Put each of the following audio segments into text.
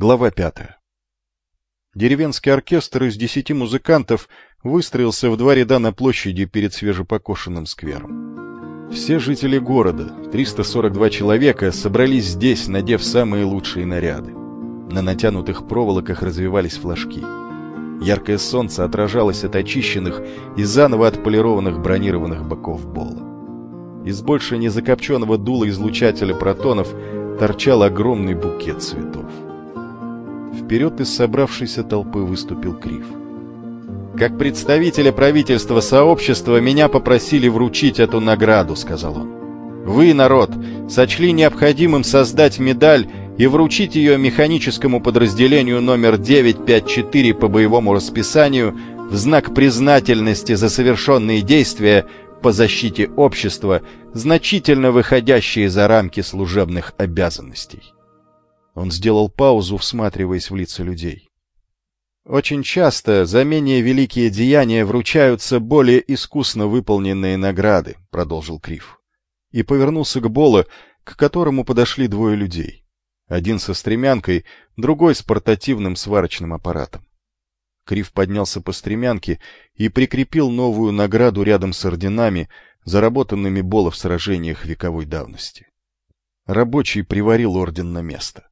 Глава пятая. Деревенский оркестр из десяти музыкантов выстроился в два ряда на площади перед свежепокошенным сквером. Все жители города, 342 человека, собрались здесь, надев самые лучшие наряды. На натянутых проволоках развивались флажки. Яркое солнце отражалось от очищенных и заново отполированных бронированных боков Бола. Из больше незакопченного дула излучателя протонов торчал огромный букет цветов. Вперед из собравшейся толпы выступил Крив. «Как представителя правительства сообщества меня попросили вручить эту награду», — сказал он. «Вы, народ, сочли необходимым создать медаль и вручить ее механическому подразделению номер 954 по боевому расписанию в знак признательности за совершенные действия по защите общества, значительно выходящие за рамки служебных обязанностей. Он сделал паузу, всматриваясь в лица людей. Очень часто за менее великие деяния вручаются более искусно выполненные награды, продолжил Крив. И повернулся к Боло, к которому подошли двое людей. Один со стремянкой, другой с портативным сварочным аппаратом. Крив поднялся по стремянке и прикрепил новую награду рядом с орденами, заработанными Боло в сражениях вековой давности. Рабочий приварил орден на место.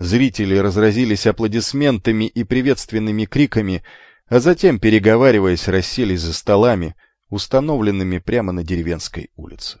Зрители разразились аплодисментами и приветственными криками, а затем, переговариваясь, расселись за столами, установленными прямо на деревенской улице.